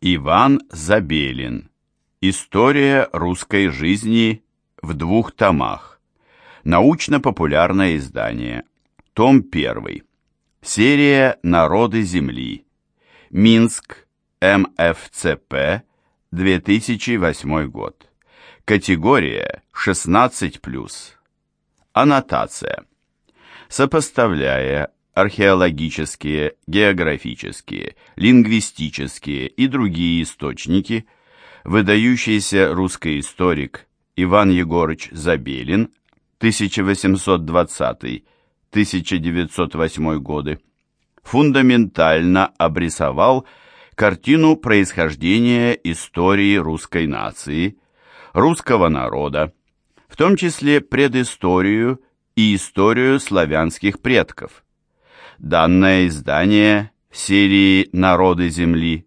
Иван Забелин. История русской жизни в двух томах. Научно-популярное издание. Том 1. Серия «Народы Земли». Минск. МФЦП. 2008 год. Категория 16+. Аннотация. Сопоставляя археологические, географические, лингвистические и другие источники, выдающийся русский историк Иван Егорыч Забелин 1820-1908 годы фундаментально обрисовал картину происхождения истории русской нации, русского народа, в том числе предысторию и историю славянских предков. Данное издание серии «Народы Земли»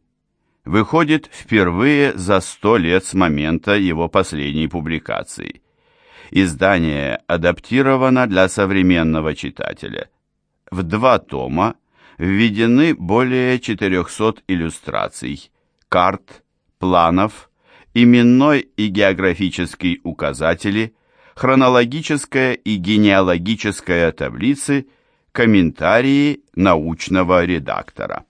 выходит впервые за сто лет с момента его последней публикации. Издание адаптировано для современного читателя. В два тома введены более 400 иллюстраций, карт, планов, именной и географический указатели, хронологическая и генеалогическая таблицы – комментарии научного редактора.